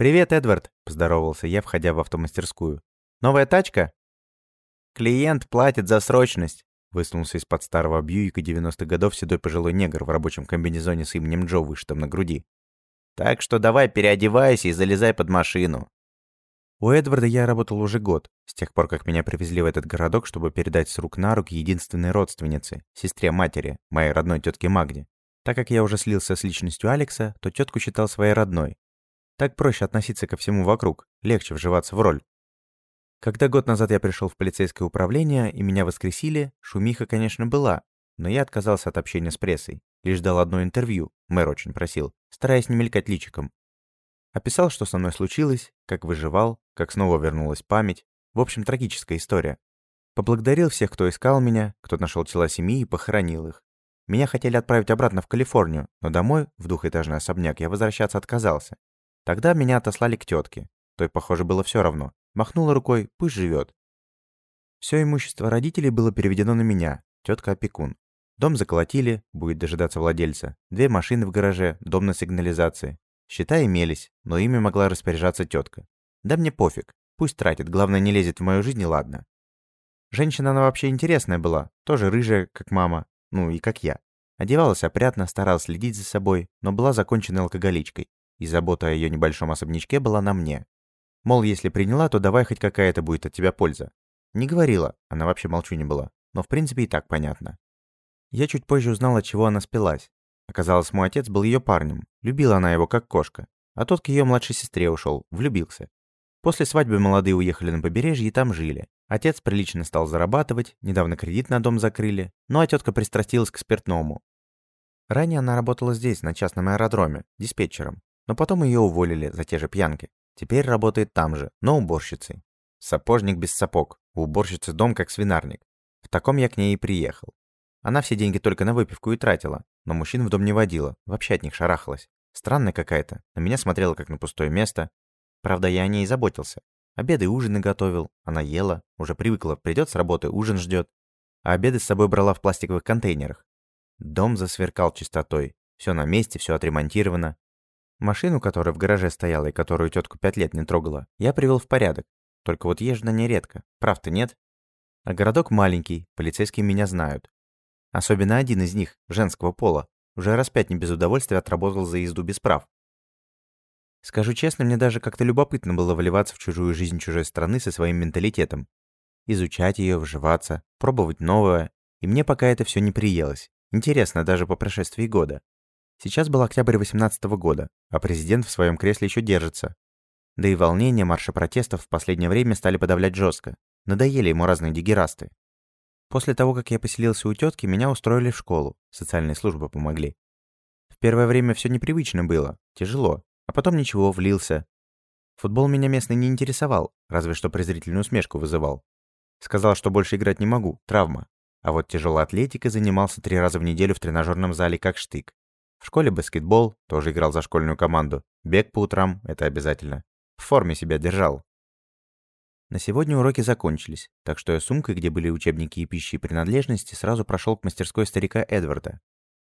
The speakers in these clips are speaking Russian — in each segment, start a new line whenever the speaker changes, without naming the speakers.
«Привет, Эдвард», – поздоровался я, входя в автомастерскую. «Новая тачка?» «Клиент платит за срочность», – высунулся из-под старого Бьюика 90-х годов седой пожилой негр в рабочем комбинезоне с именем Джо вышитым на груди. «Так что давай переодевайся и залезай под машину». У Эдварда я работал уже год, с тех пор, как меня привезли в этот городок, чтобы передать с рук на руки единственной родственнице, сестре матери, моей родной тетке Магде. Так как я уже слился с личностью Алекса, то тетку считал своей родной. Так проще относиться ко всему вокруг, легче вживаться в роль. Когда год назад я пришел в полицейское управление и меня воскресили, шумиха, конечно, была, но я отказался от общения с прессой. Лишь дал одно интервью, мэр очень просил, стараясь не мелькать личиком. Описал, что со мной случилось, как выживал, как снова вернулась память. В общем, трагическая история. Поблагодарил всех, кто искал меня, кто нашел тела семьи и похоронил их. Меня хотели отправить обратно в Калифорнию, но домой, в двухэтажный особняк, я возвращаться отказался. Тогда меня отослали к тетке. Той, похоже, было все равно. Махнула рукой, пусть живет. Все имущество родителей было переведено на меня, тетка опекун. Дом заколотили, будет дожидаться владельца. Две машины в гараже, дом на сигнализации. Счета имелись, но ими могла распоряжаться тетка. Да мне пофиг, пусть тратит, главное не лезет в мою жизнь ладно. Женщина она вообще интересная была, тоже рыжая, как мама, ну и как я. Одевалась опрятно, старалась следить за собой, но была законченной алкоголичкой, и забота о ее небольшом особнячке была на мне. Мол, если приняла, то давай хоть какая-то будет от тебя польза. Не говорила, она вообще молчу не была, но в принципе и так понятно. Я чуть позже узнал, от чего она спилась. Оказалось, мой отец был ее парнем. Любила она его как кошка. А тот к ее младшей сестре ушел, влюбился. После свадьбы молодые уехали на побережье и там жили. Отец прилично стал зарабатывать, недавно кредит на дом закрыли, ну а тетка пристрастилась к спиртному. Ранее она работала здесь, на частном аэродроме, диспетчером, но потом ее уволили за те же пьянки. Теперь работает там же, но уборщицей. Сапожник без сапог, у уборщицы дом как свинарник. В таком я к ней и приехал. Она все деньги только на выпивку и тратила, но мужчин в дом не водила, вообще от них шарахалась. Странная какая-то, на меня смотрела как на пустое место. Правда, я о ней заботился. Обеды и ужины готовил, она ела, уже привыкла, придет с работы, ужин ждет. А обеды с собой брала в пластиковых контейнерах. Дом засверкал чистотой. Все на месте, все отремонтировано. Машину, которая в гараже стояла и которую тетку пять лет не трогала, я привел в порядок. Только вот езжу на ней редко. Прав-то нет. А городок маленький, полицейские меня знают. Особенно один из них, женского пола, уже раз пять не без удовольствия отработал за езду без прав. Скажу честно, мне даже как-то любопытно было вливаться в чужую жизнь чужой страны со своим менталитетом. Изучать ее, вживаться, пробовать новое. И мне пока это все не приелось. Интересно даже по прошествии года. Сейчас был октябрь 18 года, а президент в своем кресле еще держится. Да и волнения, марши протестов в последнее время стали подавлять жестко. Надоели ему разные дегерасты. После того, как я поселился у тетки, меня устроили в школу. Социальные службы помогли. В первое время все непривычно было, тяжело, а потом ничего, влился. Футбол меня местный не интересовал, разве что презрительную усмешку вызывал. Сказал, что больше играть не могу, травма. А вот тяжелой атлетикой занимался три раза в неделю в тренажерном зале как штык. В школе баскетбол, тоже играл за школьную команду. Бег по утрам, это обязательно. В форме себя держал. На сегодня уроки закончились, так что я сумкой, где были учебники и пищи и принадлежности, сразу прошел к мастерской старика Эдварда.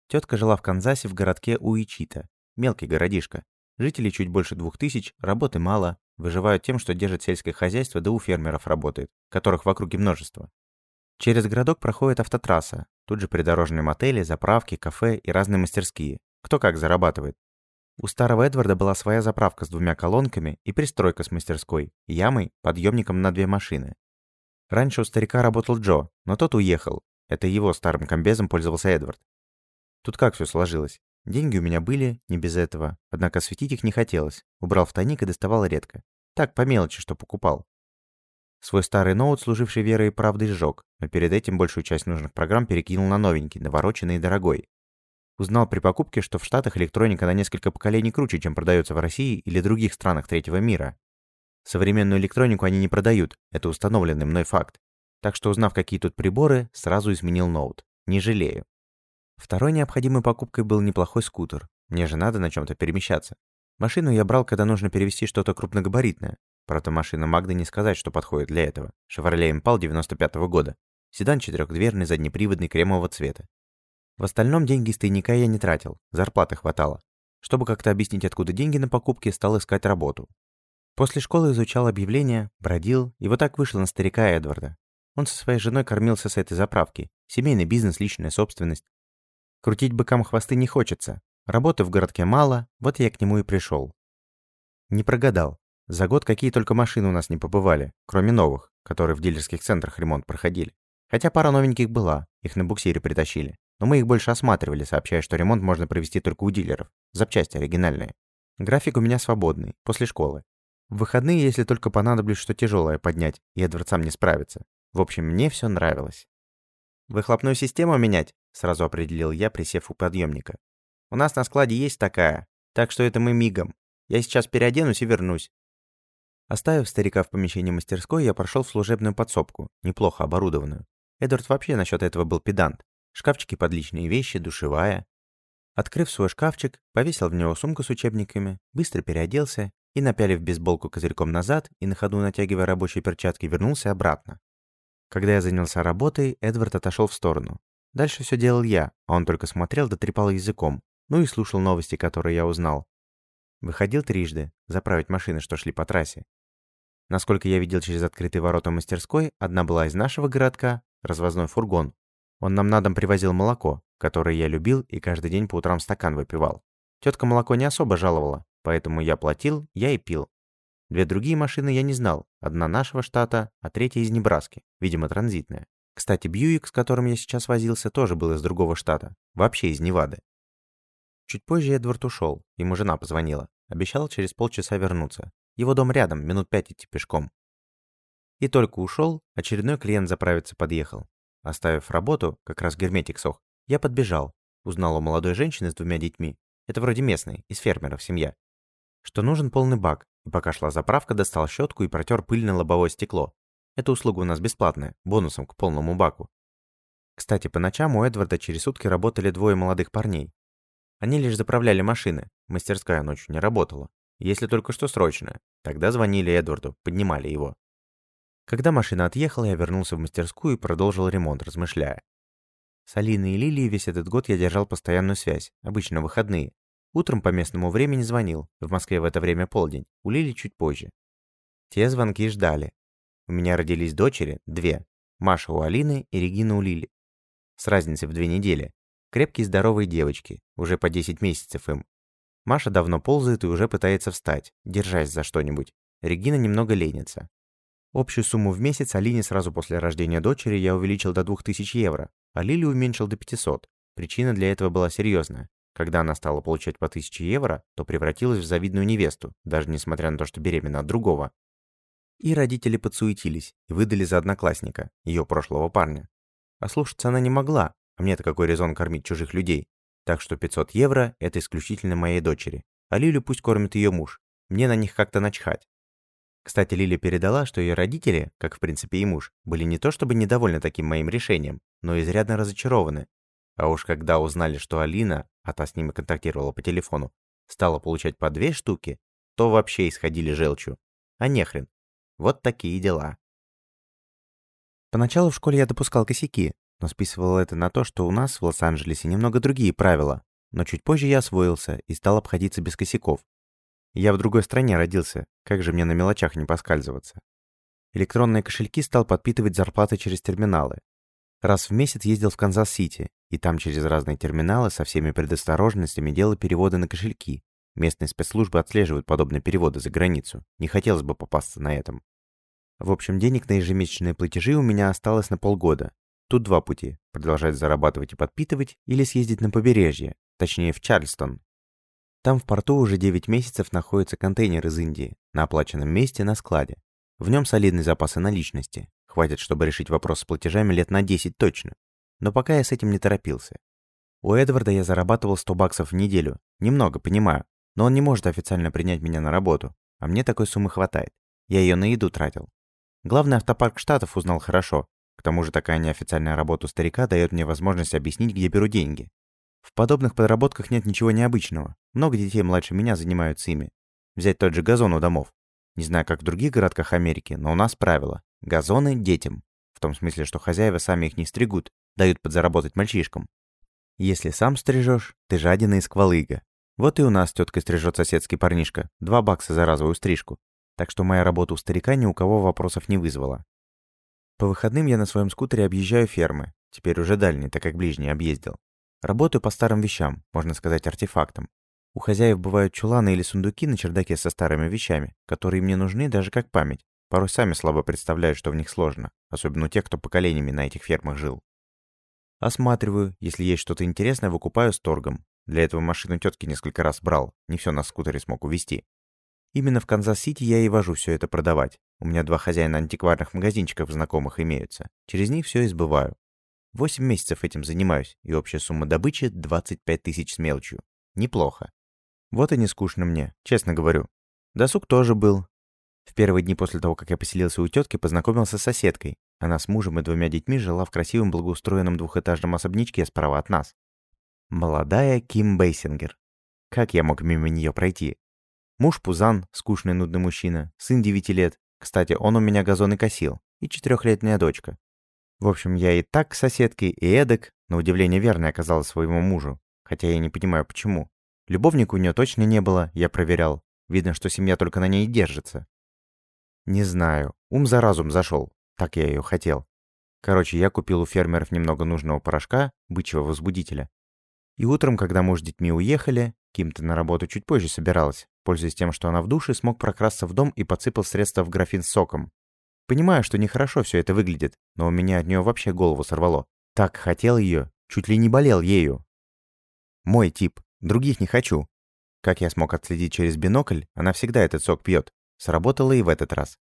Тетка жила в Канзасе в городке Уичита, мелкий городишко. Жителей чуть больше двух тысяч, работы мало, выживают тем, что держат сельское хозяйство, да у фермеров работает, которых в округе множество. Через городок проходит автотрасса, тут же придорожные мотели, заправки, кафе и разные мастерские. Кто как зарабатывает. У старого Эдварда была своя заправка с двумя колонками и пристройка с мастерской, ямой, подъемником на две машины. Раньше у старика работал Джо, но тот уехал. Это его старым комбезом пользовался Эдвард. Тут как все сложилось? Деньги у меня были, не без этого, однако светить их не хотелось. Убрал в тайник и доставал редко. Так, по мелочи, что покупал. Свой старый ноут, служивший верой и правдой, сжег, но перед этим большую часть нужных программ перекинул на новенький, навороченный и дорогой. Узнал при покупке, что в Штатах электроника на несколько поколений круче, чем продается в России или других странах третьего мира. Современную электронику они не продают, это установленный мной факт. Так что, узнав, какие тут приборы, сразу изменил ноут. Не жалею. Второй необходимой покупкой был неплохой скутер. Мне же надо на чем-то перемещаться. Машину я брал, когда нужно перевести что-то крупногабаритное. Правда, машина Магды не сказать, что подходит для этого. Chevrolet Impal 95 -го года. Седан четырехдверный, заднеприводный, кремового цвета. В остальном деньги из тайника я не тратил, зарплаты хватало. Чтобы как-то объяснить, откуда деньги на покупки, стал искать работу. После школы изучал объявления, бродил, и вот так вышел на старика Эдварда. Он со своей женой кормился с этой заправки. Семейный бизнес, личная собственность. Крутить быкам хвосты не хочется. Работы в городке мало, вот я к нему и пришел. Не прогадал. За год какие только машины у нас не побывали, кроме новых, которые в дилерских центрах ремонт проходили. Хотя пара новеньких была, их на буксире притащили. Но мы их больше осматривали, сообщая, что ремонт можно провести только у дилеров. Запчасти оригинальные. График у меня свободный, после школы. В выходные, если только понадоблюсь что тяжелое поднять, и Эдвард сам не справится. В общем, мне все нравилось. «Выхлопную систему менять?» — сразу определил я, присев у подъемника. «У нас на складе есть такая, так что это мы мигом. Я сейчас переоденусь и вернусь. Оставив старика в помещении мастерской, я прошел в служебную подсобку, неплохо оборудованную. Эдвард вообще насчет этого был педант. Шкафчики под личные вещи, душевая. Открыв свой шкафчик, повесил в него сумку с учебниками, быстро переоделся и, напялив бейсболку козырьком назад и на ходу натягивая рабочие перчатки, вернулся обратно. Когда я занялся работой, Эдвард отошел в сторону. Дальше все делал я, а он только смотрел да трепал языком, ну и слушал новости, которые я узнал. Выходил трижды, заправить машины, что шли по трассе. Насколько я видел через открытые ворота мастерской, одна была из нашего городка, развозной фургон. Он нам на дом привозил молоко, которое я любил и каждый день по утрам стакан выпивал. Тетка молоко не особо жаловала, поэтому я платил, я и пил. Две другие машины я не знал, одна нашего штата, а третья из Небраски, видимо, транзитная. Кстати, Бьюик, с которым я сейчас возился, тоже был из другого штата, вообще из Невады. Чуть позже Эдвард ушел, ему жена позвонила. Обещал через полчаса вернуться. Его дом рядом, минут пять идти пешком. И только ушел, очередной клиент заправиться подъехал. Оставив работу, как раз герметик сох, я подбежал. Узнал у молодой женщины с двумя детьми. Это вроде местной, из фермеров семья. Что нужен полный бак. И пока шла заправка, достал щетку и протер пыльное лобовое стекло. Эта услуга у нас бесплатная, бонусом к полному баку. Кстати, по ночам у Эдварда через сутки работали двое молодых парней. Они лишь заправляли машины, мастерская ночью не работала. Если только что срочно. Тогда звонили Эдварду, поднимали его. Когда машина отъехала, я вернулся в мастерскую и продолжил ремонт, размышляя. С Алиной и Лилией весь этот год я держал постоянную связь, обычно выходные. Утром по местному времени звонил, в Москве в это время полдень, у Лили чуть позже. Те звонки ждали. У меня родились дочери, две. Маша у Алины и Регина у Лили. С разницей в две недели. Крепкие здоровые девочки, уже по 10 месяцев им. Маша давно ползает и уже пытается встать, держась за что-нибудь. Регина немного ленится. Общую сумму в месяц Алине сразу после рождения дочери я увеличил до 2000 евро, а Лили уменьшил до 500. Причина для этого была серьезная. Когда она стала получать по 1000 евро, то превратилась в завидную невесту, даже несмотря на то, что беременна от другого. И родители подсуетились и выдали за одноклассника, ее прошлого парня. А слушаться она не могла, а мне-то какой резон кормить чужих людей? Так что 500 евро – это исключительно моей дочери. А Лилю пусть кормит ее муж. Мне на них как-то начхать. Кстати, Лиля передала, что ее родители, как в принципе и муж, были не то чтобы недовольны таким моим решением, но изрядно разочарованы. А уж когда узнали, что Алина, а та с ними контактировала по телефону, стала получать по две штуки, то вообще исходили желчью. А нехрен. Вот такие дела. Поначалу в школе я допускал косяки, но списывал это на то, что у нас в Лос-Анджелесе немного другие правила, но чуть позже я освоился и стал обходиться без косяков. Я в другой стране родился, как же мне на мелочах не поскальзываться. Электронные кошельки стал подпитывать зарплаты через терминалы. Раз в месяц ездил в Канзас-Сити, и там через разные терминалы со всеми предосторожностями делал переводы на кошельки. Местные спецслужбы отслеживают подобные переводы за границу. Не хотелось бы попасться на этом. В общем, денег на ежемесячные платежи у меня осталось на полгода, Тут два пути – продолжать зарабатывать и подпитывать, или съездить на побережье, точнее в Чарльстон. Там в порту уже 9 месяцев находится контейнер из Индии, на оплаченном месте на складе. В нем солидные запасы наличности. Хватит, чтобы решить вопрос с платежами лет на 10 точно. Но пока я с этим не торопился. У Эдварда я зарабатывал 100 баксов в неделю. Немного, понимаю. Но он не может официально принять меня на работу. А мне такой суммы хватает. Я ее на еду тратил. Главный автопарк Штатов узнал хорошо, к тому же такая неофициальная работа у старика дает мне возможность объяснить, где беру деньги. В подобных подработках нет ничего необычного. Много детей младше меня занимаются ими. Взять тот же газон у домов. Не знаю, как в других городках Америки, но у нас правило. Газоны детям. В том смысле, что хозяева сами их не стригут, дают подзаработать мальчишкам. Если сам стрижешь, ты жадина и сквалыга. Вот и у нас тетка стрижет соседский парнишка. Два бакса за разовую стрижку. Так что моя работа у старика ни у кого вопросов не вызвала. По выходным я на своем скутере объезжаю фермы. Теперь уже дальние, так как ближние объездил. Работаю по старым вещам, можно сказать, артефактам. У хозяев бывают чуланы или сундуки на чердаке со старыми вещами, которые мне нужны даже как память. Порой сами слабо представляют, что в них сложно, особенно у тех, кто поколениями на этих фермах жил. Осматриваю, если есть что-то интересное, выкупаю с торгом. Для этого машину тетки несколько раз брал, не все на скутере смог увезти. Именно в Канзас-Сити я и вожу все это продавать. У меня два хозяина антикварных магазинчиков знакомых имеются. Через них все и сбываю. Восемь месяцев этим занимаюсь, и общая сумма добычи 25 тысяч с мелочью. Неплохо. Вот и не скучно мне, честно говорю. Досуг тоже был. В первые дни после того, как я поселился у тетки, познакомился с соседкой. Она с мужем и двумя детьми жила в красивом благоустроенном двухэтажном особнячке справа от нас. Молодая Ким Бейсингер. Как я мог мимо нее пройти? Муж Пузан, скучный нудный мужчина, сын девяти лет. Кстати, он у меня газоны косил. И четырехлетняя дочка. В общем, я и так к соседке, и эдак, на удивление верной оказалась своему мужу. Хотя я не понимаю, почему. Любовника у нее точно не было, я проверял. Видно, что семья только на ней держится. Не знаю, ум за разум зашел. Так я ее хотел. Короче, я купил у фермеров немного нужного порошка, бычьего возбудителя, и утром, когда муж с детьми уехали, Ким-то на работу чуть позже собиралась, пользуясь тем, что она в душе, смог прокрасться в дом и подсыпал средства в графин с соком. Понимаю, что нехорошо все это выглядит, но у меня от нее вообще голову сорвало. Так хотел ее, чуть ли не болел ею. Мой тип, других не хочу. Как я смог отследить через бинокль, она всегда этот сок пьет. Сработало и в этот раз.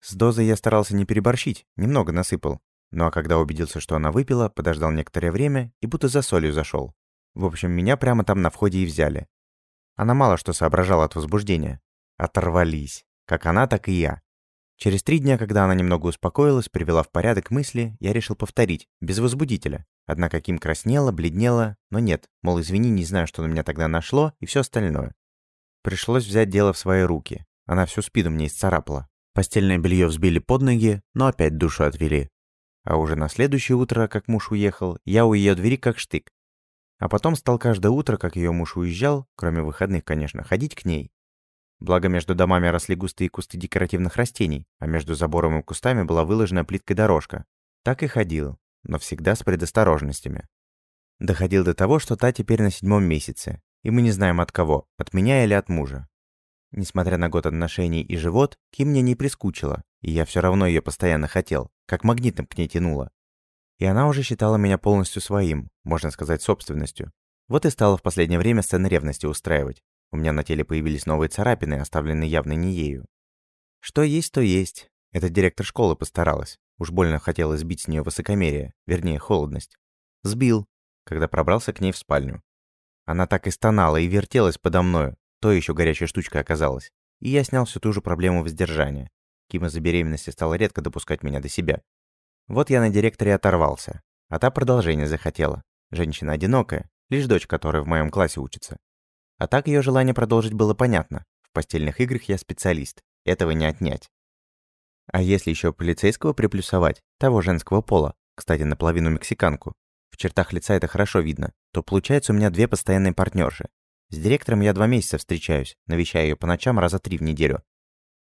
С дозой я старался не переборщить, немного насыпал. Ну а когда убедился, что она выпила, подождал некоторое время и будто за солью зашел. В общем, меня прямо там на входе и взяли. Она мало что соображала от возбуждения. Оторвались. Как она, так и я. Через три дня, когда она немного успокоилась, привела в порядок мысли, я решил повторить, без возбудителя. Однако Ким краснела, бледнела, но нет, мол, извини, не знаю, что на меня тогда нашло, и все остальное. Пришлось взять дело в свои руки. Она всю спину мне исцарапала. Постельное белье взбили под ноги, но опять душу отвели. А уже на следующее утро, как муж уехал, я у ее двери как штык. А потом стал каждое утро, как ее муж уезжал, кроме выходных, конечно, ходить к ней. Благо между домами росли густые кусты декоративных растений, а между забором и кустами была выложена плиткой дорожка. Так и ходил, но всегда с предосторожностями. Доходил до того, что та теперь на седьмом месяце, и мы не знаем от кого, от меня или от мужа. Несмотря на год отношений и живот, Ким мне не прискучила, и я все равно ее постоянно хотел, как магнитом к ней тянуло. И она уже считала меня полностью своим, можно сказать, собственностью. Вот и стала в последнее время сцены ревности устраивать. У меня на теле появились новые царапины, оставленные явно не ею. Что есть, то есть. Этот директор школы постаралась. Уж больно хотелось сбить с нее высокомерие, вернее, холодность. Сбил, когда пробрался к ней в спальню. Она так и стонала и вертелась подо мною, то еще горячая штучка оказалась. И я снял всю ту же проблему воздержания. Кима за беременности стала редко допускать меня до себя. Вот я на директоре оторвался, а та продолжение захотела. Женщина одинокая, лишь дочь которой в моем классе учится. А так ее желание продолжить было понятно. В постельных играх я специалист, этого не отнять. А если еще полицейского приплюсовать, того женского пола, кстати, наполовину мексиканку, в чертах лица это хорошо видно, то получается у меня две постоянные партнерши. С директором я два месяца встречаюсь, навещаю ее по ночам раза три в неделю,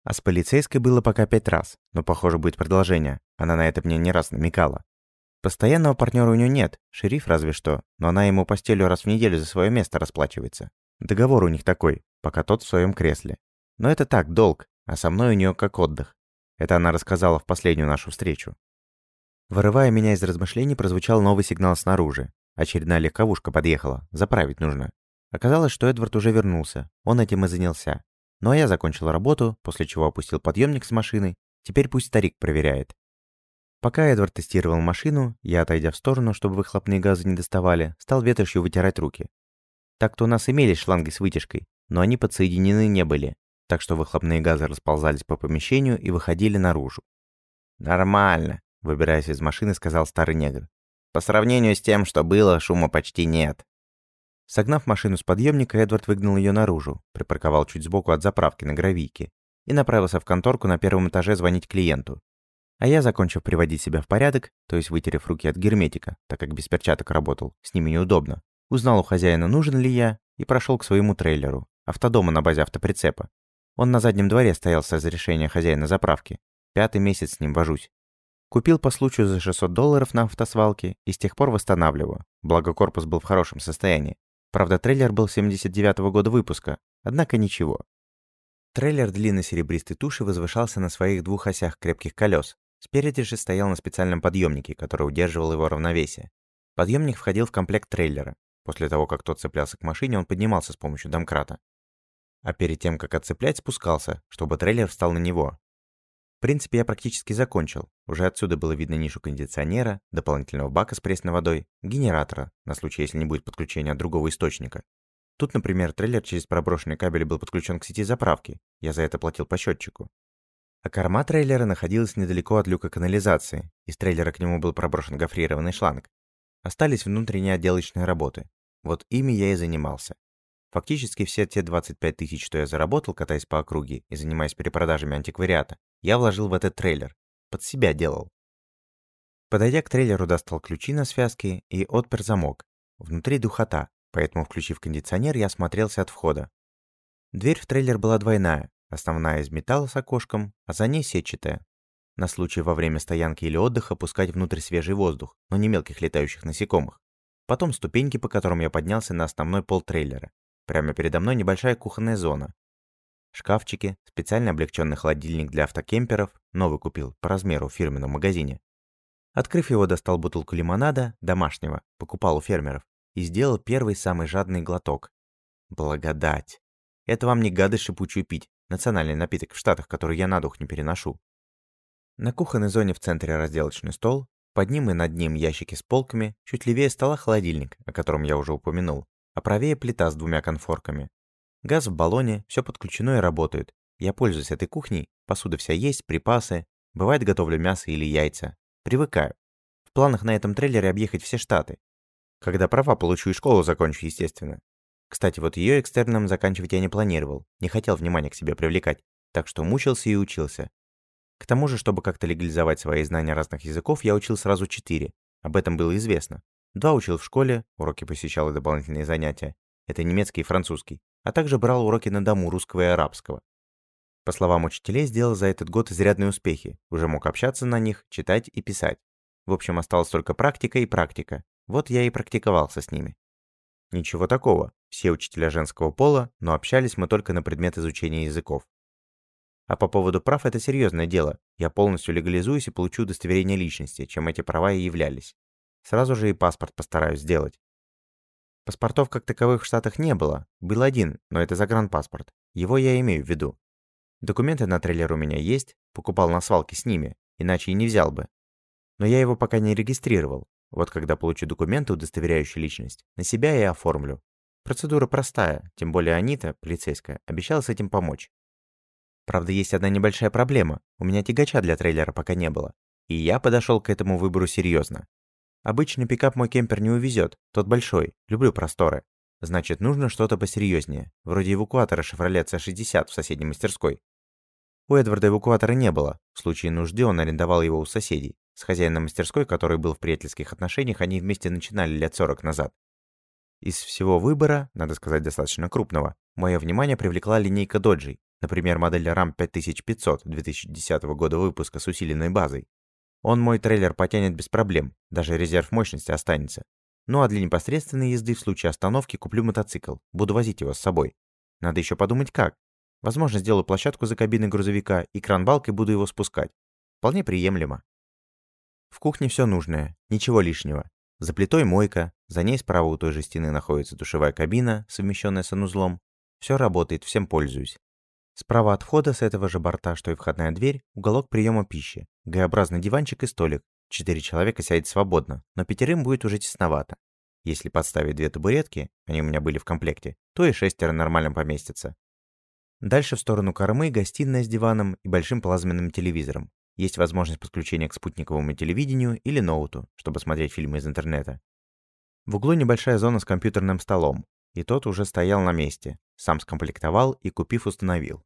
а с полицейской было пока пять раз, но, похоже, будет продолжение. Она на это мне не раз намекала. Постоянного партнера у нее нет, шериф разве что, но она ему постелью раз в неделю за свое место расплачивается. Договор у них такой, пока тот в своем кресле. Но это так, долг, а со мной у нее как отдых. Это она рассказала в последнюю нашу встречу. Вырывая меня из размышлений, прозвучал новый сигнал снаружи. Очередная легковушка подъехала, заправить нужно. Оказалось, что Эдвард уже вернулся, он этим и занялся. Ну а я закончил работу, после чего опустил подъемник с машины. Теперь пусть старик проверяет. Пока Эдвард тестировал машину, я, отойдя в сторону, чтобы выхлопные газы не доставали, стал ветошью вытирать руки. Так-то у нас имелись шланги с вытяжкой, но они подсоединены не были, так что выхлопные газы расползались по помещению и выходили наружу. «Нормально», — выбираясь из машины, сказал старый негр. «По сравнению с тем, что было, шума почти нет». Согнав машину с подъемника, Эдвард выгнал ее наружу, припарковал чуть сбоку от заправки на гравийке и направился в конторку на первом этаже звонить клиенту. А я, закончив приводить себя в порядок, то есть вытерев руки от герметика, так как без перчаток работал, с ними неудобно, узнал у хозяина, нужен ли я, и прошел к своему трейлеру, автодома на базе автоприцепа. Он на заднем дворе стоял с разрешения хозяина заправки. Пятый месяц с ним вожусь. Купил по случаю за 600 долларов на автосвалке и с тех пор восстанавливаю. Благо корпус был в хорошем состоянии. Правда, трейлер был 79-го года выпуска, однако ничего. Трейлер длинной серебристой туши возвышался на своих двух осях крепких колес. Спереди же стоял на специальном подъемнике, который удерживал его равновесие. Подъемник входил в комплект трейлера. После того, как тот цеплялся к машине, он поднимался с помощью домкрата. А перед тем, как отцеплять, спускался, чтобы трейлер встал на него. Принципе, я практически закончил. Уже отсюда было видно нишу кондиционера, дополнительного бака с пресной водой, генератора, на случай, если не будет подключения от другого источника. Тут, например, трейлер через проброшенный кабель был подключен к сети заправки. Я за это платил по счетчику. А корма трейлера находилась недалеко от люка канализации. Из трейлера к нему был проброшен гофрированный шланг. Остались внутренние отделочные работы. Вот ими я и занимался. Фактически все те 25 тысяч, что я заработал, катаясь по округе и занимаясь перепродажами антиквариата, я вложил в этот трейлер. Под себя делал. Подойдя к трейлеру, достал ключи на связке и отпер замок. Внутри духота, поэтому, включив кондиционер, я осмотрелся от входа. Дверь в трейлер была двойная, основная из металла с окошком, а за ней сетчатая. На случай во время стоянки или отдыха пускать внутрь свежий воздух, но не мелких летающих насекомых. Потом ступеньки, по которым я поднялся на основной пол трейлера. Прямо передо мной небольшая кухонная зона. Шкафчики, специально облегченный холодильник для автокемперов, новый купил, по размеру в фирменном магазине. Открыв его, достал бутылку лимонада, домашнего, покупал у фермеров, и сделал первый самый жадный глоток. Благодать. Это вам не гадость шипучую пить, национальный напиток в Штатах, который я на дух не переношу. На кухонной зоне в центре разделочный стол, под ним и над ним ящики с полками, чуть левее стола холодильник, о котором я уже упомянул, а правее плита с двумя конфорками. Газ в баллоне, все подключено и работает. Я пользуюсь этой кухней, посуда вся есть, припасы, бывает готовлю мясо или яйца. Привыкаю. В планах на этом трейлере объехать все штаты. Когда права получу и школу закончу, естественно. Кстати, вот ее экстерном заканчивать я не планировал, не хотел внимания к себе привлекать, так что мучился и учился, к тому же, чтобы как-то легализовать свои знания разных языков, я учил сразу четыре. Об этом было известно. Два учил в школе, уроки посещал и дополнительные занятия. Это немецкий и французский. А также брал уроки на дому русского и арабского. По словам учителей, сделал за этот год изрядные успехи. Уже мог общаться на них, читать и писать. В общем, осталась только практика и практика. Вот я и практиковался с ними. Ничего такого. Все учителя женского пола, но общались мы только на предмет изучения языков. А по поводу прав это серьезное дело. Я полностью легализуюсь и получу удостоверение личности, чем эти права и являлись. Сразу же и паспорт постараюсь сделать. Паспортов как таковых в Штатах не было. Был один, но это загранпаспорт. Его я имею в виду. Документы на трейлер у меня есть, покупал на свалке с ними, иначе и не взял бы. Но я его пока не регистрировал. Вот когда получу документы, удостоверяющие личность, на себя я оформлю. Процедура простая, тем более Анита, полицейская, обещала с этим помочь. Правда, есть одна небольшая проблема. У меня тягача для трейлера пока не было. И я подошел к этому выбору серьезно. Обычно пикап мой кемпер не увезет, тот большой, люблю просторы. Значит, нужно что-то посерьезнее, вроде эвакуатора Chevrolet C60 в соседней мастерской. У Эдварда эвакуатора не было. В случае нужды он арендовал его у соседей. С хозяином мастерской, который был в приятельских отношениях, они вместе начинали лет 40 назад. Из всего выбора, надо сказать достаточно крупного, мое внимание привлекла линейка доджей, Например, модель RAM 5500 2010 года выпуска с усиленной базой. Он мой трейлер потянет без проблем, даже резерв мощности останется. Ну а для непосредственной езды в случае остановки куплю мотоцикл, буду возить его с собой. Надо еще подумать как. Возможно, сделаю площадку за кабиной грузовика и кран-балкой буду его спускать. Вполне приемлемо. В кухне все нужное, ничего лишнего. За плитой мойка, за ней справа у той же стены находится душевая кабина, совмещенная санузлом. Все работает, всем пользуюсь. Справа от входа с этого же борта, что и входная дверь, уголок приема пищи, Г-образный диванчик и столик. Четыре человека сядет свободно, но пятерым будет уже тесновато. Если подставить две табуретки, они у меня были в комплекте, то и шестеро нормально поместятся. Дальше в сторону кормы гостиная с диваном и большим плазменным телевизором. Есть возможность подключения к спутниковому телевидению или ноуту, чтобы смотреть фильмы из интернета. В углу небольшая зона с компьютерным столом, и тот уже стоял на месте, сам скомплектовал и, купив, установил.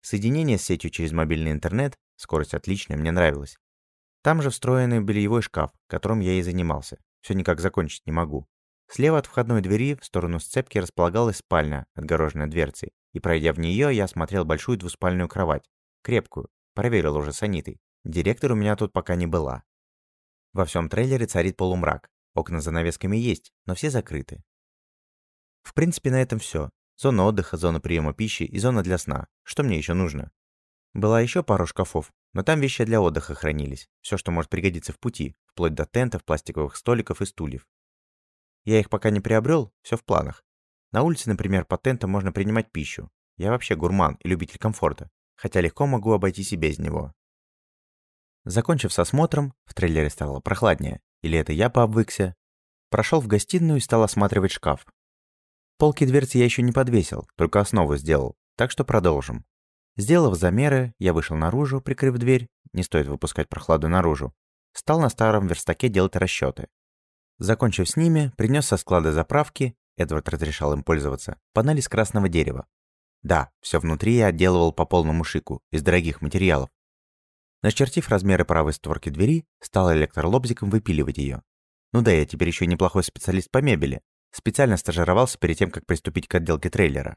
Соединение с сетью через мобильный интернет, скорость отличная, мне нравилась. Там же встроенный бельевой шкаф, которым я и занимался. Все никак закончить не могу. Слева от входной двери в сторону сцепки располагалась спальня, отгороженная дверцей, и пройдя в нее, я осмотрел большую двуспальную кровать. Крепкую. Проверил уже с Анитой. Директор у меня тут пока не была. Во всем трейлере царит полумрак. Окна за навесками есть, но все закрыты. В принципе, на этом все. Зона отдыха, зона приема пищи и зона для сна. Что мне еще нужно? Была еще пару шкафов, но там вещи для отдыха хранились. Все, что может пригодиться в пути, вплоть до тентов, пластиковых столиков и стульев. Я их пока не приобрел, все в планах. На улице, например, по тентам можно принимать пищу. Я вообще гурман и любитель комфорта, хотя легко могу обойтись и без него. Закончив с осмотром, в трейлере стало прохладнее, или это я пообвыкся, прошел в гостиную и стал осматривать шкаф. Полки дверцы я еще не подвесил, только основу сделал, так что продолжим. Сделав замеры, я вышел наружу, прикрыв дверь, не стоит выпускать прохладу наружу, стал на старом верстаке делать расчеты. Закончив с ними, принес со склада заправки, Эдвард разрешал им пользоваться, панели из красного дерева. Да, все внутри я отделывал по полному шику, из дорогих материалов. Начертив размеры правой створки двери, стал электролобзиком выпиливать ее. Ну да, я теперь еще неплохой специалист по мебели. Специально стажировался перед тем, как приступить к отделке трейлера.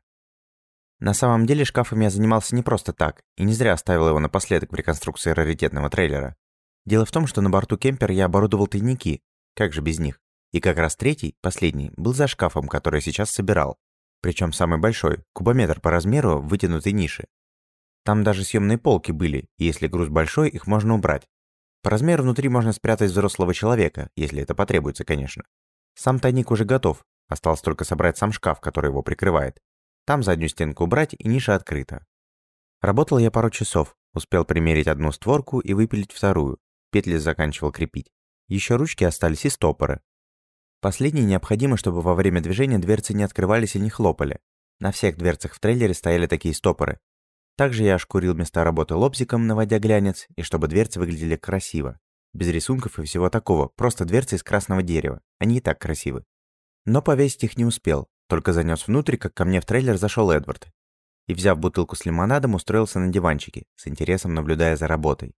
На самом деле шкафом я занимался не просто так, и не зря оставил его напоследок при конструкции раритетного трейлера. Дело в том, что на борту кемпера я оборудовал тайники, как же без них. И как раз третий, последний, был за шкафом, который я сейчас собирал. Причем самый большой, кубометр по размеру в вытянутой нише. Там даже съемные полки были, и если груз большой, их можно убрать. По размеру внутри можно спрятать взрослого человека, если это потребуется, конечно. Сам тайник уже готов, осталось только собрать сам шкаф, который его прикрывает. Там заднюю стенку убрать, и ниша открыта. Работал я пару часов, успел примерить одну створку и выпилить вторую, петли заканчивал крепить. Еще ручки остались и стопоры. Последнее необходимо, чтобы во время движения дверцы не открывались и не хлопали. На всех дверцах в трейлере стояли такие стопоры, также я ошкурил места работы лобзиком, наводя глянец, и чтобы дверцы выглядели красиво. Без рисунков и всего такого, просто дверцы из красного дерева. Они и так красивы. Но повесить их не успел, только занес внутрь, как ко мне в трейлер зашел Эдвард. И, взяв бутылку с лимонадом, устроился на диванчике, с интересом наблюдая за работой.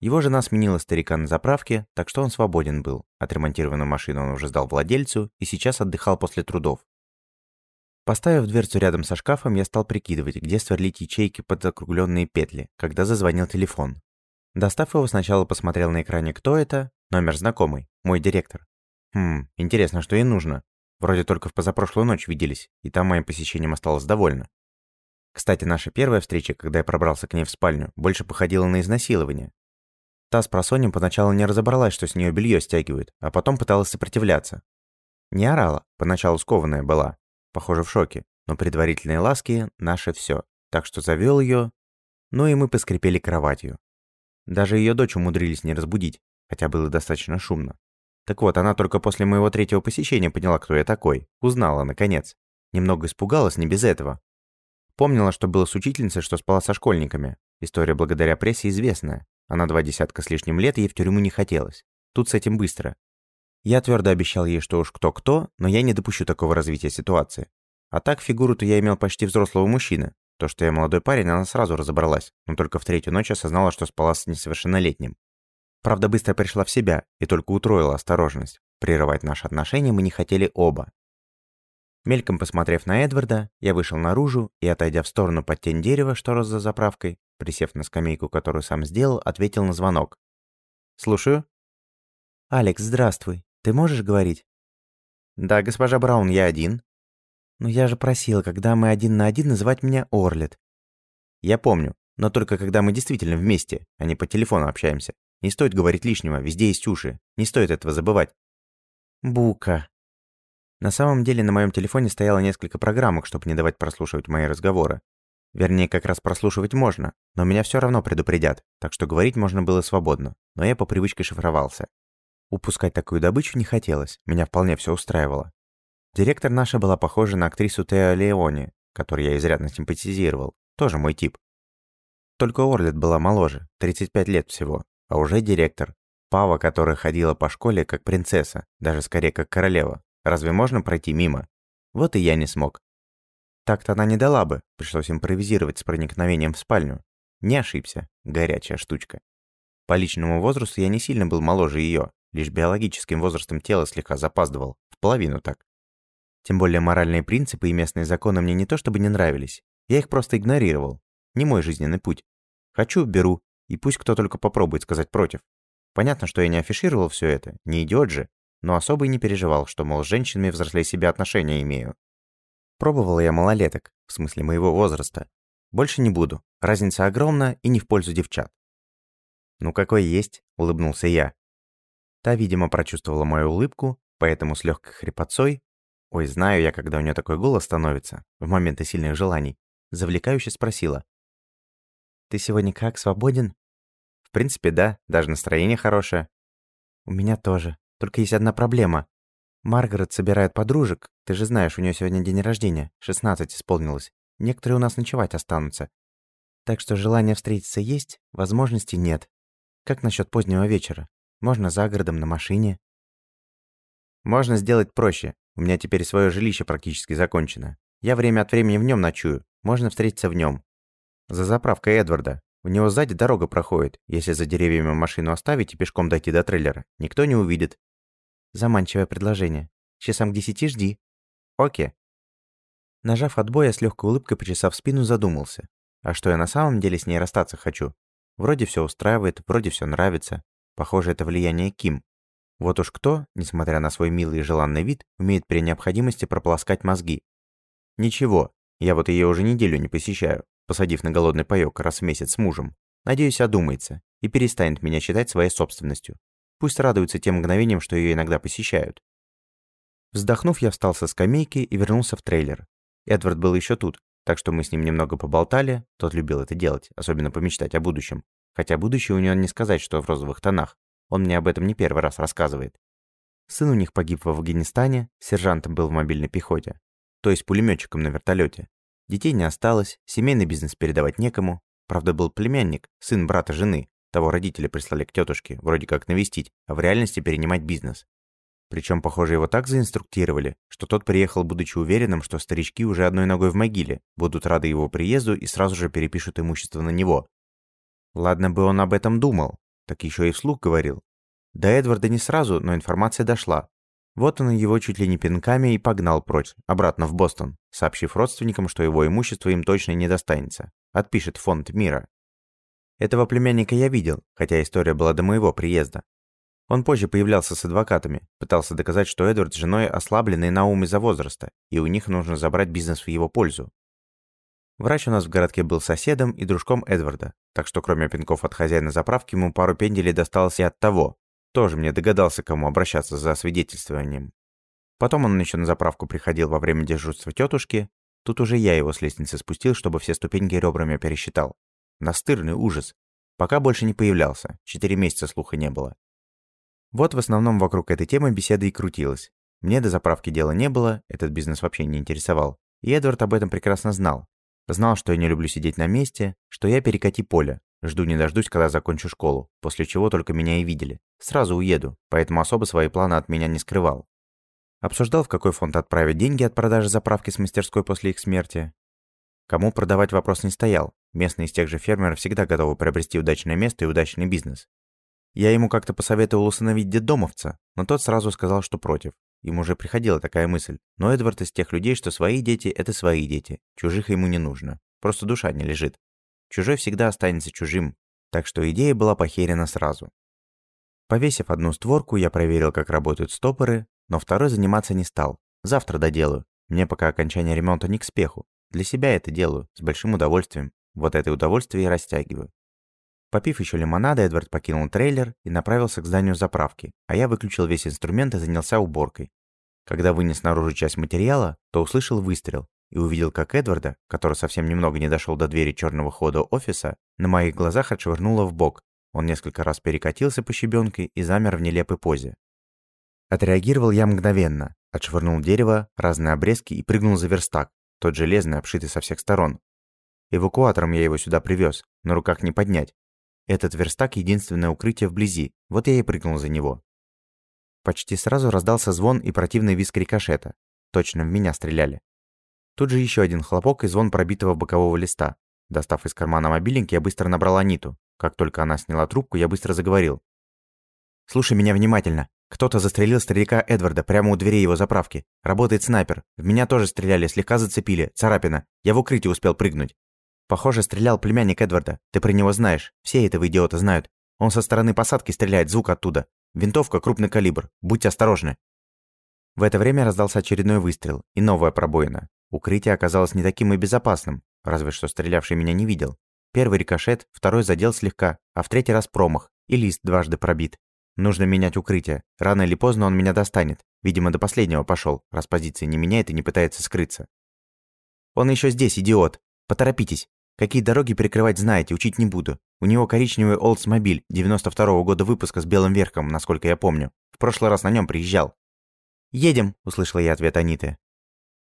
Его жена сменила старика на заправке, так что он свободен был. Отремонтированную машину он уже сдал владельцу и сейчас отдыхал после трудов. Поставив дверцу рядом со шкафом, я стал прикидывать, где сверлить ячейки под закругленные петли, когда зазвонил телефон. Достав его, сначала посмотрел на экране, кто это. Номер знакомый, мой директор. Хм, интересно, что ей нужно. Вроде только в позапрошлую ночь виделись, и там моим посещением осталось довольно. Кстати, наша первая встреча, когда я пробрался к ней в спальню, больше походила на изнасилование. Та с просоньем поначалу не разобралась, что с нее белье стягивают, а потом пыталась сопротивляться. Не орала, поначалу скованная была, похоже, в шоке, но предварительные ласки — наше все, так что завел ее, ну и мы поскрипели кроватью. Даже ее дочь умудрились не разбудить, хотя было достаточно шумно. Так вот, она только после моего третьего посещения поняла, кто я такой, узнала, наконец. Немного испугалась, не без этого. Помнила, что было с учительницей, что спала со школьниками. История благодаря прессе известная. Она два десятка с лишним лет, ей в тюрьму не хотелось. Тут с этим быстро. Я твердо обещал ей, что уж кто-кто, но я не допущу такого развития ситуации. А так, фигуру-то я имел почти взрослого мужчины. То, что я молодой парень, она сразу разобралась, но только в третью ночь осознала, что спала с несовершеннолетним. Правда, быстро пришла в себя и только утроила осторожность. Прерывать наши отношения мы не хотели оба. Мельком посмотрев на Эдварда, я вышел наружу и, отойдя в сторону под тень дерева, что рос за заправкой, присев на скамейку, которую сам сделал, ответил на звонок. «Слушаю». «Алекс, здравствуй. Ты можешь говорить?» «Да, госпожа Браун, я один». «Ну я же просила, когда мы один на один, называть меня Орлет». «Я помню, но только когда мы действительно вместе, а не по телефону общаемся. Не стоит говорить лишнего, везде есть уши. Не стоит этого забывать». «Бука». На самом деле на моем телефоне стояло несколько программок, чтобы не давать прослушивать мои разговоры. Вернее, как раз прослушивать можно, но меня все равно предупредят, так что говорить можно было свободно, но я по привычке шифровался. Упускать такую добычу не хотелось, меня вполне все устраивало. Директор наша была похожа на актрису Тео Леони, которой я изрядно симпатизировал, тоже мой тип. Только Орлет была моложе, 35 лет всего, а уже директор. Пава, которая ходила по школе как принцесса, даже скорее как королева. Разве можно пройти мимо? Вот и я не смог. Так-то она не дала бы, пришлось импровизировать с проникновением в спальню. Не ошибся, горячая штучка. По личному возрасту я не сильно был моложе ее, Лишь биологическим возрастом тела слегка запаздывал. В половину так. Тем более моральные принципы и местные законы мне не то чтобы не нравились. Я их просто игнорировал. Не мой жизненный путь. Хочу – беру. И пусть кто только попробует сказать против. Понятно, что я не афишировал все это, не идиот же, но особо и не переживал, что, мол, с женщинами взрослее себя отношения имею. Пробовал я малолеток, в смысле моего возраста. Больше не буду. Разница огромна и не в пользу девчат. «Ну какой есть», — улыбнулся я. Та, видимо, прочувствовала мою улыбку, поэтому с легкой хрипотцой, ой, знаю я, когда у нее такой голос становится, в моменты сильных желаний, завлекающе спросила. «Ты сегодня как, свободен?» «В принципе, да, даже настроение хорошее». «У меня тоже. Только есть одна проблема. Маргарет собирает подружек. Ты же знаешь, у нее сегодня день рождения. 16 исполнилось. Некоторые у нас ночевать останутся. Так что желание встретиться есть, возможности нет. Как насчет позднего вечера? Можно за городом на машине. Можно сделать проще. У меня теперь свое жилище практически закончено. Я время от времени в нем ночую. Можно встретиться в нем. За заправкой Эдварда. У него сзади дорога проходит. Если за деревьями машину оставить и пешком дойти до трейлера, никто не увидит. Заманчивое предложение. Часам к десяти жди. Окей. Нажав отбой, я с легкой улыбкой, почесав спину, задумался. А что я на самом деле с ней расстаться хочу? Вроде все устраивает, вроде все нравится. Похоже, это влияние Ким. Вот уж кто, несмотря на свой милый и желанный вид, умеет при необходимости прополоскать мозги. Ничего, я вот ее уже неделю не посещаю, посадив на голодный паёк раз в месяц с мужем. Надеюсь, одумается и перестанет меня считать своей собственностью. Пусть радуется тем мгновениям, что ее иногда посещают. Вздохнув, я встал со скамейки и вернулся в трейлер. Эдвард был еще тут, так что мы с ним немного поболтали, тот любил это делать, особенно помечтать о будущем. Хотя будущее у него не сказать, что в розовых тонах. Он мне об этом не первый раз рассказывает. Сын у них погиб в Афганистане, сержантом был в мобильной пехоте. То есть пулеметчиком на вертолете. Детей не осталось, семейный бизнес передавать некому. Правда, был племянник, сын брата жены. Того родители прислали к тетушке, вроде как навестить, а в реальности перенимать бизнес. Причем, похоже, его так заинструктировали, что тот приехал, будучи уверенным, что старички уже одной ногой в могиле, будут рады его приезду и сразу же перепишут имущество на него. Ладно бы он об этом думал, так еще и вслух говорил. До Эдварда не сразу, но информация дошла. Вот он его чуть ли не пинками и погнал прочь, обратно в Бостон, сообщив родственникам, что его имущество им точно не достанется. Отпишет фонд мира. Этого племянника я видел, хотя история была до моего приезда. Он позже появлялся с адвокатами, пытался доказать, что Эдвард с женой ослаблены на ум из-за возраста, и у них нужно забрать бизнес в его пользу. Врач у нас в городке был соседом и дружком Эдварда, так что кроме пинков от хозяина заправки ему пару пенделей досталось и от того. Тоже мне догадался, кому обращаться за свидетельствованием. Потом он еще на заправку приходил во время дежурства тетушки. Тут уже я его с лестницы спустил, чтобы все ступеньки ребрами пересчитал. Настырный ужас. Пока больше не появлялся. Четыре месяца слуха не было. Вот в основном вокруг этой темы беседа и крутилась. Мне до заправки дела не было, этот бизнес вообще не интересовал. И Эдвард об этом прекрасно знал. Знал, что я не люблю сидеть на месте, что я перекати поле. Жду не дождусь, когда закончу школу, после чего только меня и видели. Сразу уеду, поэтому особо свои планы от меня не скрывал. Обсуждал, в какой фонд отправить деньги от продажи заправки с мастерской после их смерти. Кому продавать вопрос не стоял. Местные из тех же фермеров всегда готовы приобрести удачное место и удачный бизнес. Я ему как-то посоветовал усыновить детдомовца, но тот сразу сказал, что против. Ему уже приходила такая мысль. Но Эдвард из тех людей, что свои дети – это свои дети. Чужих ему не нужно. Просто душа не лежит. Чужой всегда останется чужим. Так что идея была похерена сразу. Повесив одну створку, я проверил, как работают стопоры, но второй заниматься не стал. Завтра доделаю. Мне пока окончание ремонта не к спеху. Для себя это делаю, с большим удовольствием. Вот это удовольствие и растягиваю. Попив еще лимонада, Эдвард покинул трейлер и направился к зданию заправки, а я выключил весь инструмент и занялся уборкой. Когда вынес наружу часть материала, то услышал выстрел и увидел, как Эдварда, который совсем немного не дошел до двери черного хода офиса, на моих глазах отшвырнуло в бок. Он несколько раз перекатился по щебенке и замер в нелепой позе. Отреагировал я мгновенно, отшвырнул дерево, разные обрезки и прыгнул за верстак, тот железный, обшитый со всех сторон. Эвакуатором я его сюда привез, на руках не поднять, этот верстак — единственное укрытие вблизи, вот я и прыгнул за него. Почти сразу раздался звон и противный визг рикошета. Точно в меня стреляли. Тут же еще один хлопок и звон пробитого бокового листа. Достав из кармана мобильник, я быстро набрал Аниту. Как только она сняла трубку, я быстро заговорил. «Слушай меня внимательно. Кто-то застрелил старика Эдварда прямо у двери его заправки. Работает снайпер. В меня тоже стреляли, слегка зацепили. Царапина. Я в укрытие успел прыгнуть. Похоже, стрелял племянник Эдварда. Ты про него знаешь. Все этого идиота знают. Он со стороны посадки стреляет, звук оттуда. Винтовка крупный калибр. Будьте осторожны. В это время раздался очередной выстрел и новая пробоина. Укрытие оказалось не таким и безопасным, разве что стрелявший меня не видел. Первый рикошет, второй задел слегка, а в третий раз промах, и лист дважды пробит. Нужно менять укрытие. Рано или поздно он меня достанет. Видимо, до последнего пошел, раз позиции не меняет и не пытается скрыться. Он еще здесь, идиот. Поторопитесь. Какие дороги перекрывать знаете, учить не буду. У него коричневый Oldsmobile 92-го года выпуска с белым верхом, насколько я помню. В прошлый раз на нем приезжал. «Едем», — услышала я ответ Аниты.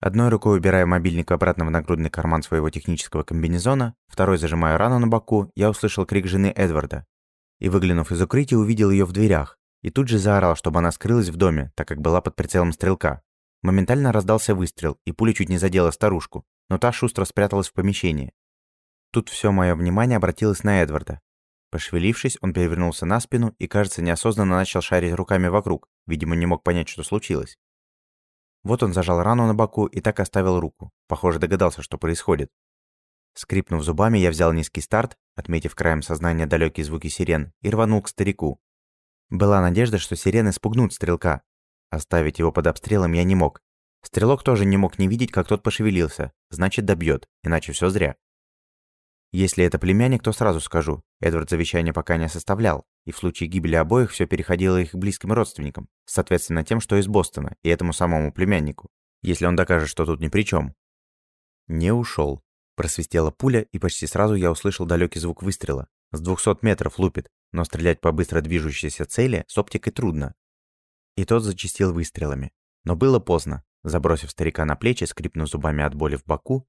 Одной рукой убирая мобильник обратно в нагрудный карман своего технического комбинезона, второй зажимая рану на боку, я услышал крик жены Эдварда. И, выглянув из укрытия, увидел ее в дверях. И тут же заорал, чтобы она скрылась в доме, так как была под прицелом стрелка. Моментально раздался выстрел, и пуля чуть не задела старушку, но та шустро спряталась в помещении. Тут все мое внимание обратилось на Эдварда. Пошевелившись, он перевернулся на спину и, кажется, неосознанно начал шарить руками вокруг, видимо, не мог понять, что случилось. Вот он зажал рану на боку и так оставил руку. Похоже, догадался, что происходит. Скрипнув зубами, я взял низкий старт, отметив краем сознания далекие звуки сирен, и рванул к старику. Была надежда, что сирены спугнут стрелка. Оставить его под обстрелом я не мог. Стрелок тоже не мог не видеть, как тот пошевелился. Значит, добьет, иначе все зря. Если это племянник, то сразу скажу. Эдвард завещание пока не составлял, и в случае гибели обоих все переходило их близким родственникам, соответственно тем, что из Бостона, и этому самому племяннику, если он докажет, что тут ни при чем. Не ушел. Просвистела пуля, и почти сразу я услышал далекий звук выстрела. С 200 метров лупит, но стрелять по быстро движущейся цели с оптикой трудно. И тот зачистил выстрелами. Но было поздно. Забросив старика на плечи, скрипнув зубами от боли в боку,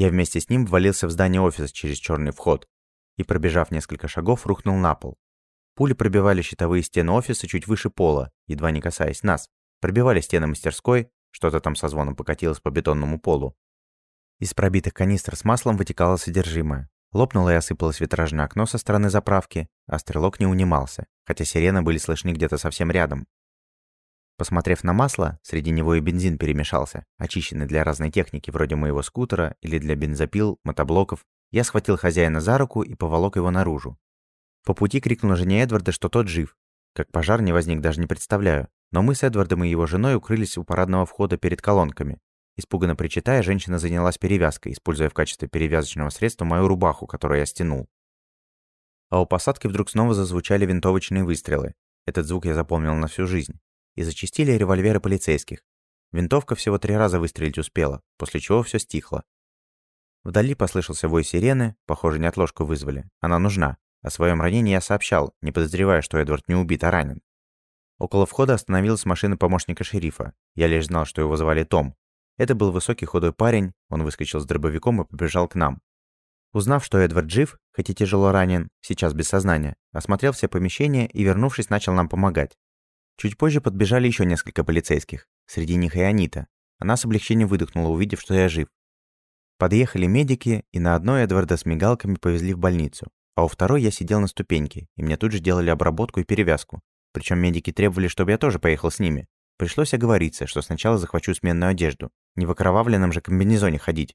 я вместе с ним ввалился в здание офиса через черный вход и, пробежав несколько шагов, рухнул на пол. Пули пробивали щитовые стены офиса чуть выше пола, едва не касаясь нас. Пробивали стены мастерской, что-то там со звоном покатилось по бетонному полу. Из пробитых канистр с маслом вытекало содержимое. Лопнуло и осыпалось витражное окно со стороны заправки, а стрелок не унимался, хотя сирены были слышны где-то совсем рядом. Посмотрев на масло, среди него и бензин перемешался, очищенный для разной техники, вроде моего скутера или для бензопил, мотоблоков, я схватил хозяина за руку и поволок его наружу. По пути крикнул жене Эдварда, что тот жив. Как пожар не возник, даже не представляю. Но мы с Эдвардом и его женой укрылись у парадного входа перед колонками. Испуганно причитая, женщина занялась перевязкой, используя в качестве перевязочного средства мою рубаху, которую я стянул. А у посадки вдруг снова зазвучали винтовочные выстрелы. Этот звук я запомнил на всю жизнь и зачистили револьверы полицейских. Винтовка всего три раза выстрелить успела, после чего все стихло. Вдали послышался вой сирены, похоже, не отложку вызвали. Она нужна. О своем ранении я сообщал, не подозревая, что Эдвард не убит, а ранен. Около входа остановилась машина помощника шерифа. Я лишь знал, что его звали Том. Это был высокий худой парень, он выскочил с дробовиком и побежал к нам. Узнав, что Эдвард жив, хоть и тяжело ранен, сейчас без сознания, осмотрел все помещения и, вернувшись, начал нам помогать. Чуть позже подбежали еще несколько полицейских, среди них и Анита. Она с облегчением выдохнула, увидев, что я жив. Подъехали медики, и на одной Эдварда с мигалками повезли в больницу, а у второй я сидел на ступеньке, и мне тут же делали обработку и перевязку. Причем медики требовали, чтобы я тоже поехал с ними. Пришлось оговориться, что сначала захвачу сменную одежду. Не в окровавленном же комбинезоне ходить.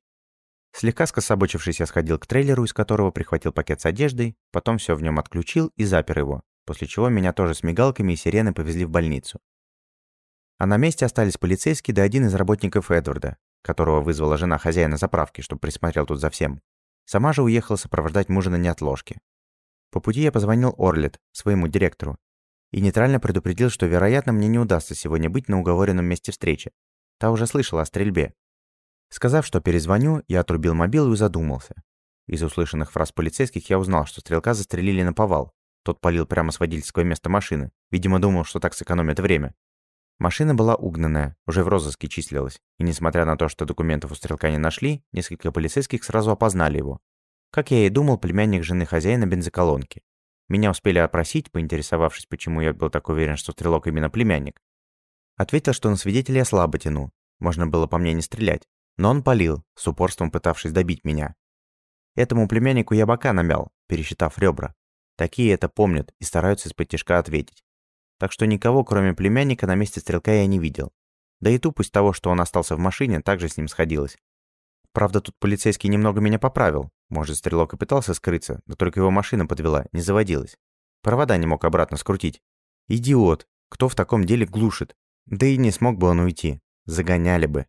Слегка скособочившись, я сходил к трейлеру, из которого прихватил пакет с одеждой, потом все в нем отключил и запер его, после чего меня тоже с мигалками и сирены повезли в больницу. А на месте остались полицейские да один из работников Эдварда, которого вызвала жена хозяина заправки, чтобы присмотрел тут за всем. Сама же уехала сопровождать мужа на неотложке. По пути я позвонил Орлет, своему директору, и нейтрально предупредил, что, вероятно, мне не удастся сегодня быть на уговоренном месте встречи. Та уже слышала о стрельбе. Сказав, что перезвоню, я отрубил мобил и задумался. Из услышанных фраз полицейских я узнал, что стрелка застрелили на повал, тот палил прямо с водительского места машины. Видимо, думал, что так сэкономит время. Машина была угнанная, уже в розыске числилась. И несмотря на то, что документов у стрелка не нашли, несколько полицейских сразу опознали его. Как я и думал, племянник жены хозяина бензоколонки. Меня успели опросить, поинтересовавшись, почему я был так уверен, что стрелок именно племянник. Ответил, что на свидетеля я слабо тяну. Можно было по мне не стрелять. Но он палил, с упорством пытавшись добить меня. Этому племяннику я бока намял, пересчитав ребра. Такие это помнят и стараются из-под тяжка ответить. так что никого, кроме племянника, на месте стрелка я не видел. Да и тупость того, что он остался в машине, также с ним сходилась. Правда, тут полицейский немного меня поправил. Может, стрелок и пытался скрыться, да только его машина подвела, не заводилась. Провода не мог обратно скрутить. Идиот! Кто в таком деле глушит? Да и не смог бы он уйти. Загоняли бы.